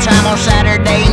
time on Saturday